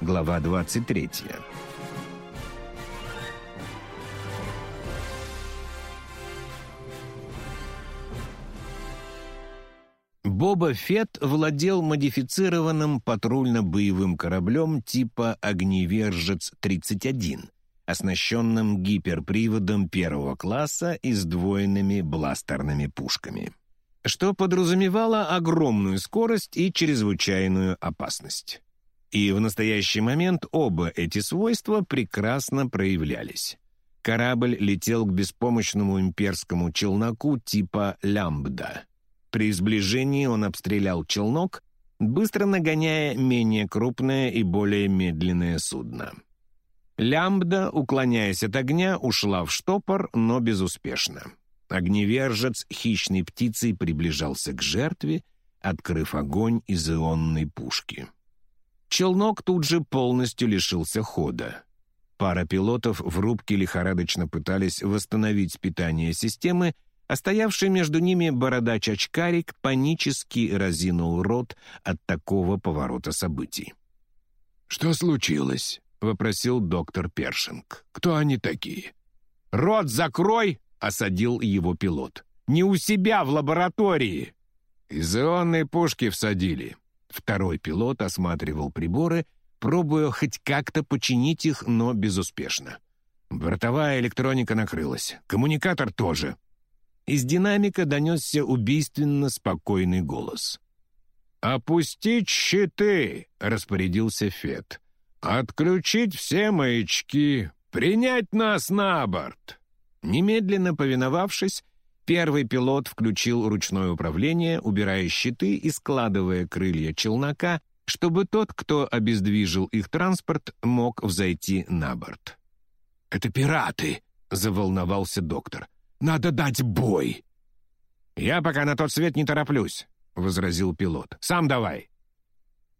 Глава 23. Боба Фетт владел модифицированным патрульно-боевым кораблем типа «Огневержец-31», оснащенным гиперприводом первого класса и сдвоенными бластерными пушками, что подразумевало огромную скорость и чрезвычайную опасность. И в настоящий момент оба эти свойства прекрасно проявлялись. Корабль летел к беспомощному имперскому челноку типа «Лямбда». При сближении он обстрелял челнок, быстро нагоняя менее крупное и более медленное судно. Лямбда, уклоняясь от огня, ушла в штопор, но безуспешно. Огневержец хищной птицей приближался к жертве, открыв огонь из ионной пушки. Челнок тут же полностью лишился хода. Пара пилотов в рубке лихорадочно пытались восстановить питание системы, а стоявший между ними бородач-очкарик панически разинул рот от такого поворота событий. «Что случилось?» — вопросил доктор Першинг. «Кто они такие?» «Рот закрой!» — осадил его пилот. «Не у себя в лаборатории!» «Из ионной пушки всадили». Второй пилот осматривал приборы, пробуя хоть как-то починить их, но безуспешно. Бортовая электроника накрылась. Коммуникатор тоже. Из динамика донесся убийственно спокойный голос. «Опустить щиты!» — распорядился Фет. «Отключить все маячки! Принять нас на борт!» Немедленно повиновавшись, первый пилот включил ручное управление, убирая щиты и складывая крылья челнока, чтобы тот, кто обездвижил их транспорт, мог взойти на борт. «Это пираты!» — заволновался доктор. «Надо дать бой!» «Я пока на тот свет не тороплюсь», — возразил пилот. «Сам давай».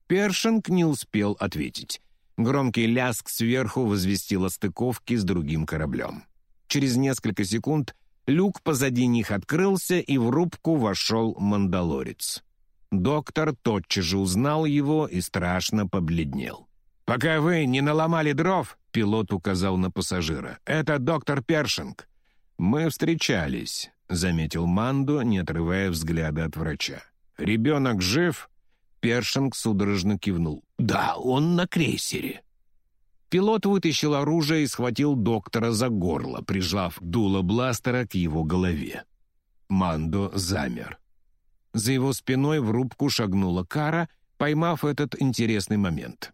Першинг не успел ответить. Громкий ляск сверху возвестил о стыковке с другим кораблем. Через несколько секунд люк позади них открылся, и в рубку вошел мандалорец. Доктор тотчас же узнал его и страшно побледнел. «Пока вы не наломали дров», — пилот указал на пассажира, — «это доктор Першинг». «Мы встречались», — заметил Мандо, не отрывая взгляда от врача. «Ребенок жив?» Першинг судорожно кивнул. «Да, он на крейсере». Пилот вытащил оружие и схватил доктора за горло, прижав дуло бластера к его голове. Мандо замер. За его спиной в рубку шагнула Кара, поймав этот интересный момент.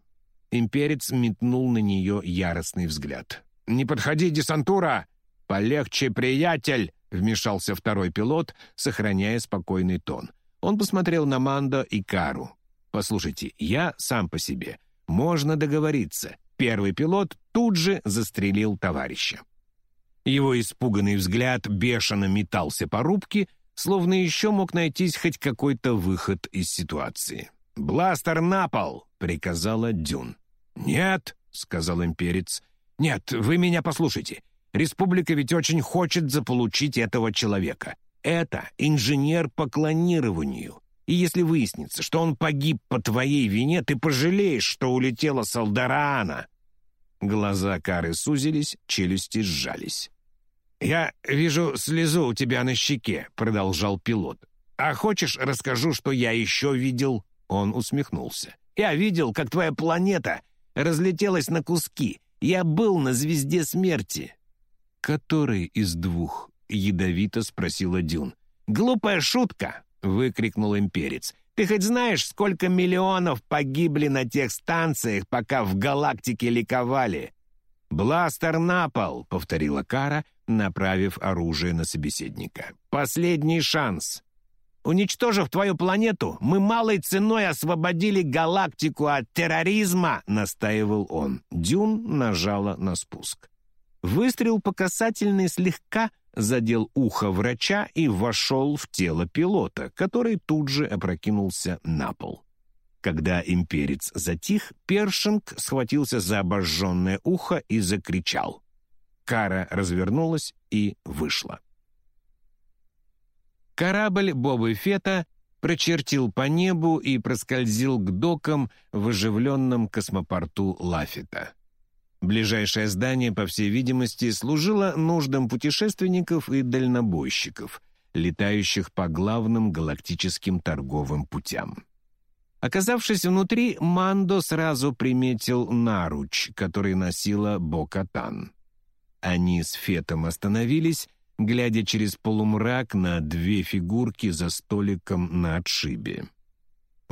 Имперец метнул на нее яростный взгляд. «Не подходи, десантура!» «Полегче, приятель!» — вмешался второй пилот, сохраняя спокойный тон. Он посмотрел на Мандо и Кару. «Послушайте, я сам по себе. Можно договориться». Первый пилот тут же застрелил товарища. Его испуганный взгляд бешено метался по рубке, словно еще мог найтись хоть какой-то выход из ситуации. «Бластер на пол!» — приказала Дюн. «Нет!» — сказал имперец. «Нет, вы меня послушайте. Республика ведь очень хочет заполучить этого человека. Это инженер по клонированию. И если выяснится, что он погиб по твоей вине, ты пожалеешь, что улетела с Алдараана». Глаза Кары сузились, челюсти сжались. «Я вижу слезу у тебя на щеке», — продолжал пилот. «А хочешь, расскажу, что я еще видел?» Он усмехнулся. «Я видел, как твоя планета разлетелась на куски. Я был на звезде смерти». «Который из двух?» — ядовито спросила Дюн. «Глупая шутка!» — выкрикнул имперец. «Ты хоть знаешь, сколько миллионов погибли на тех станциях, пока в галактике ликовали?» «Бластер на пол!» — повторила Кара, направив оружие на собеседника. «Последний шанс!» «Уничтожив твою планету, мы малой ценой освободили галактику от терроризма!» — настаивал он. Дюн нажала на спуск. Выстрел по касательной слегка задел ухо врача и вошел в тело пилота, который тут же опрокинулся на пол. Когда имперец затих, Першинг схватился за обожженное ухо и закричал. Кара развернулась и вышла. Корабль Бобы Фета прочертил по небу и проскользил к докам в оживленном космопорту Лафита. Ближайшее здание, по всей видимости, служило нуждам путешественников и дальнобойщиков, летающих по главным галактическим торговым путям. Оказавшись внутри, Мандо сразу приметил наруч, который носила Бокатан. Они с Фетом остановились, глядя через полумрак на две фигурки за столиком на отшибе.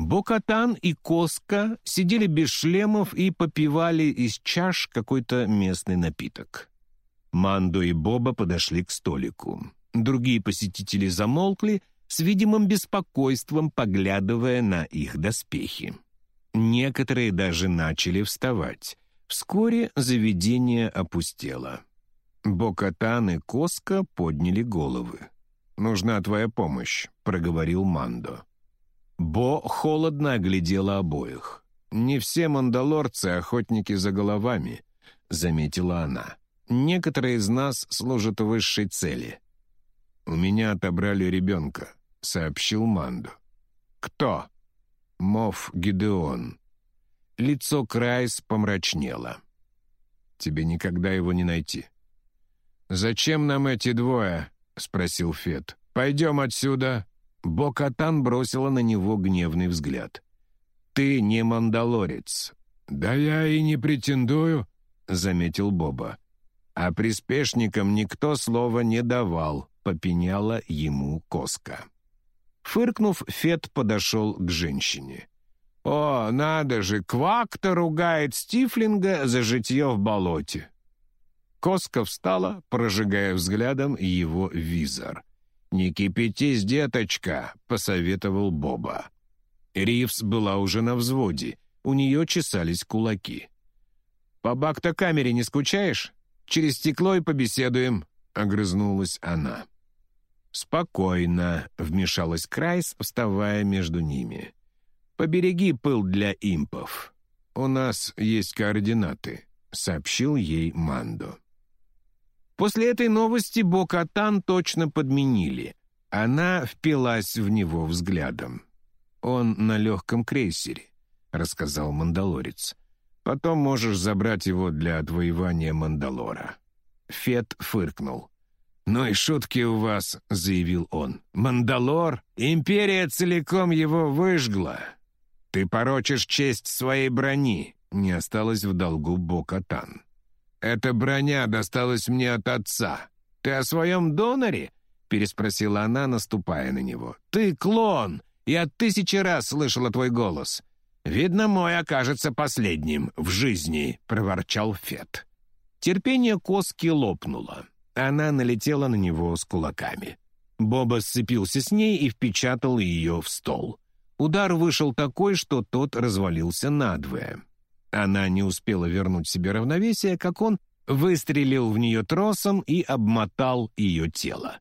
Бокатан и Коска сидели без шлемов и попивали из чаш какой-то местный напиток. Мандо и Боба подошли к столику. Другие посетители замолкли, с видимым беспокойством поглядывая на их доспехи. Некоторые даже начали вставать. Вскоре заведение опустело. Бокатан и Коска подняли головы. «Нужна твоя помощь», — проговорил Мандо. Бо холодно оглядела обоих. «Не все мандалорцы — охотники за головами», — заметила она. «Некоторые из нас служат высшей цели». «У меня отобрали ребенка», — сообщил Мандо. «Кто?» «Мов Гидеон». Лицо Крайс помрачнело. «Тебе никогда его не найти». «Зачем нам эти двое?» — спросил Фет. «Пойдем отсюда». Бокатан бросила на него гневный взгляд. «Ты не мандалорец». «Да я и не претендую», — заметил Боба. «А приспешникам никто слова не давал», — попеняла ему Коска. Фыркнув, Фет подошел к женщине. «О, надо же, Квак-то ругает Стифлинга за житье в болоте». Коска встала, прожигая взглядом его визор — «Не кипятись, деточка», — посоветовал Боба. Ривс была уже на взводе, у нее чесались кулаки. «По бакта-камере не скучаешь? Через стекло и побеседуем», — огрызнулась она. «Спокойно», — вмешалась Крайс, вставая между ними. «Побереги пыл для импов. У нас есть координаты», — сообщил ей Мандо. После этой новости Бокатан точно подменили. Она впилась в него взглядом. «Он на легком крейсере», — рассказал Мандалорец. «Потом можешь забрать его для отвоевания Мандалора». Фет фыркнул. «Ну и шутки у вас», — заявил он. «Мандалор? Империя целиком его выжгла. Ты порочишь честь своей брони», — не осталось в долгу Бокатан. «Эта броня досталась мне от отца. Ты о своем доноре?» — переспросила она, наступая на него. «Ты клон! Я тысячи раз слышала твой голос. Видно, мой окажется последним в жизни», — проворчал Фет. Терпение Коски лопнуло. Она налетела на него с кулаками. Боба сцепился с ней и впечатал ее в стол. Удар вышел такой, что тот развалился надвое. Она не успела вернуть себе равновесие, как он выстрелил в нее тросом и обмотал ее тело.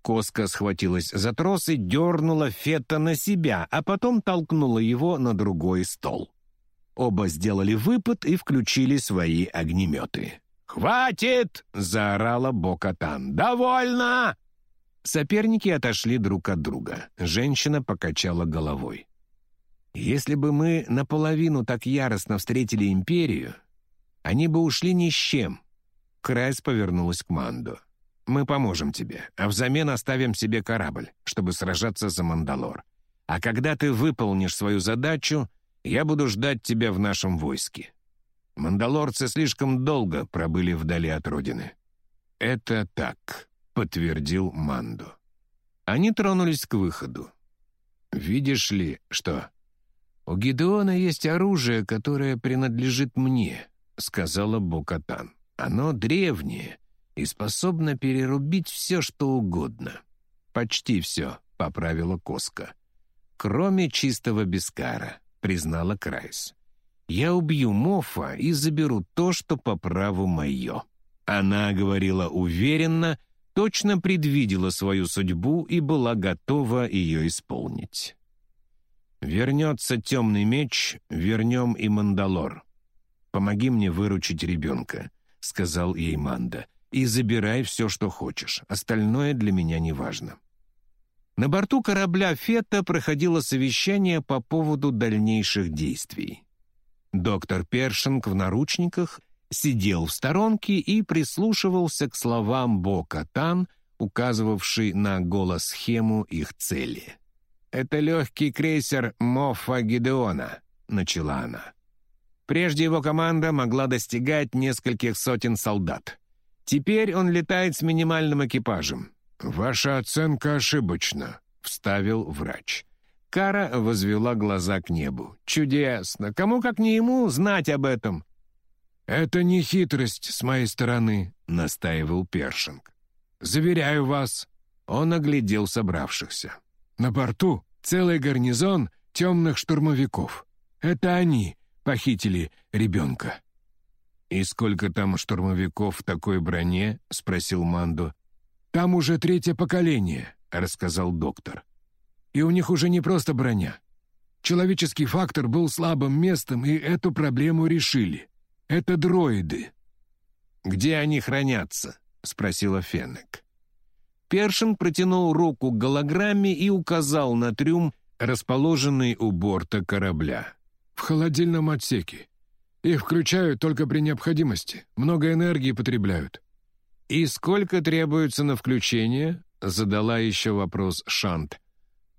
Коска схватилась за трос и дернула Фета на себя, а потом толкнула его на другой стол. Оба сделали выпад и включили свои огнеметы. «Хватит!» — заорала Бокатан. «Довольно!» Соперники отошли друг от друга. Женщина покачала головой. Если бы мы наполовину так яростно встретили империю, они бы ушли ни с чем. Крайс повернулась к Мандо. Мы поможем тебе, а взамен оставим себе корабль, чтобы сражаться за Мандалор. А когда ты выполнишь свою задачу, я буду ждать тебя в нашем войске. Мандалорцы слишком долго пробыли вдали от родины. Это так, подтвердил Мандо. Они тронулись к выходу. Видишь ли, что «У Гидеона есть оружие, которое принадлежит мне», — сказала Бокатан. «Оно древнее и способно перерубить все, что угодно». «Почти все», — поправила Коска. «Кроме чистого бескара», — признала Крайс. «Я убью Мофа и заберу то, что по праву мое». Она говорила уверенно, точно предвидела свою судьбу и была готова ее исполнить. Вернется темный меч, вернем и Мандалор. Помоги мне выручить ребенка», — сказал ей Манда, «и забирай все, что хочешь. Остальное для меня не важно». На борту корабля «Фета» проходило совещание по поводу дальнейших действий. Доктор Першинг в наручниках сидел в сторонке и прислушивался к словам Бо Катан, указывавший на голос-схему их цели. «Это легкий крейсер Моффа Гидеона», — начала она. Прежде его команда могла достигать нескольких сотен солдат. Теперь он летает с минимальным экипажем. «Ваша оценка ошибочна», — вставил врач. Кара возвела глаза к небу. «Чудесно! Кому, как не ему, знать об этом?» «Это не хитрость с моей стороны», — настаивал Першинг. «Заверяю вас». Он оглядел собравшихся. «На борту целый гарнизон темных штурмовиков. Это они похитили ребенка». «И сколько там штурмовиков в такой броне?» — спросил Мандо. «Там уже третье поколение», — рассказал доктор. И у них уже не просто броня. Человеческий фактор был слабым местом, и эту проблему решили. Это дроиды. «Где они хранятся?» — спросила Феннек. Першин протянул руку к голограмме и указал на трюм, расположенный у борта корабля. «В холодильном отсеке. Их включают только при необходимости. Много энергии потребляют». «И сколько требуется на включение?» — задала еще вопрос Шант.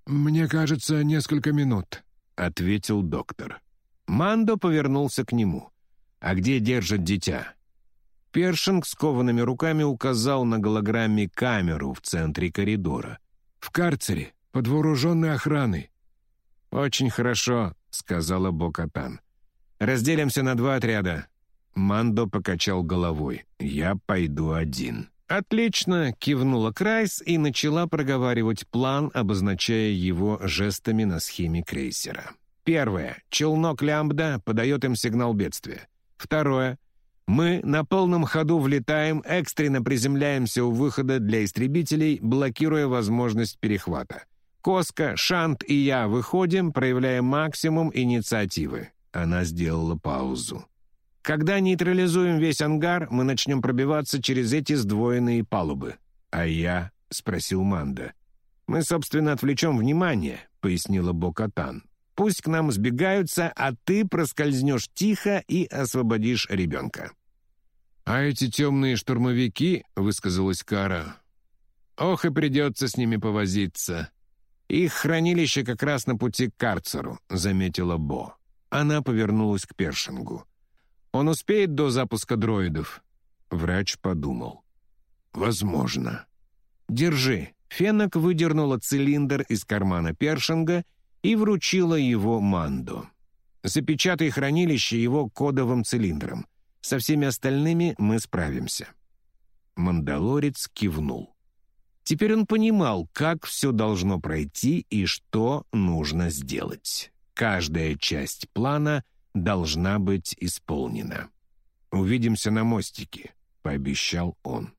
«Мне кажется, несколько минут», — ответил доктор. Мандо повернулся к нему. «А где держат дитя?» Першинг с коваными руками указал на голограмме камеру в центре коридора. «В карцере, под вооруженной охраной». «Очень хорошо», — сказала Бокатан. «Разделимся на два отряда». Мандо покачал головой. «Я пойду один». «Отлично!» — кивнула Крайс и начала проговаривать план, обозначая его жестами на схеме крейсера. Первое. Челнок Лямбда подает им сигнал бедствия. Второе. Мы на полном ходу влетаем, экстренно приземляемся у выхода для истребителей, блокируя возможность перехвата. Коска, Шант и я выходим, проявляя максимум инициативы. Она сделала паузу. Когда нейтрализуем весь ангар, мы начнем пробиваться через эти сдвоенные палубы. А я?» — спросил Манда. «Мы, собственно, отвлечем внимание», — пояснила Бокатан. «Пусть к нам сбегаются, а ты проскользнешь тихо и освободишь ребенка». «А эти темные штурмовики», — высказалась Кара, — «ох, и придется с ними повозиться». «Их хранилище как раз на пути к карцеру», — заметила Бо. Она повернулась к Першингу. Он успеет до запуска дроидов?» Врач подумал. «Возможно». «Держи». Фенок выдернула цилиндр из кармана Першинга и вручила его Манду. «Запечатай хранилище его кодовым цилиндром. Со всеми остальными мы справимся». Мандалорец кивнул. Теперь он понимал, как все должно пройти и что нужно сделать. Каждая часть плана должна быть исполнена. «Увидимся на мостике», — пообещал он.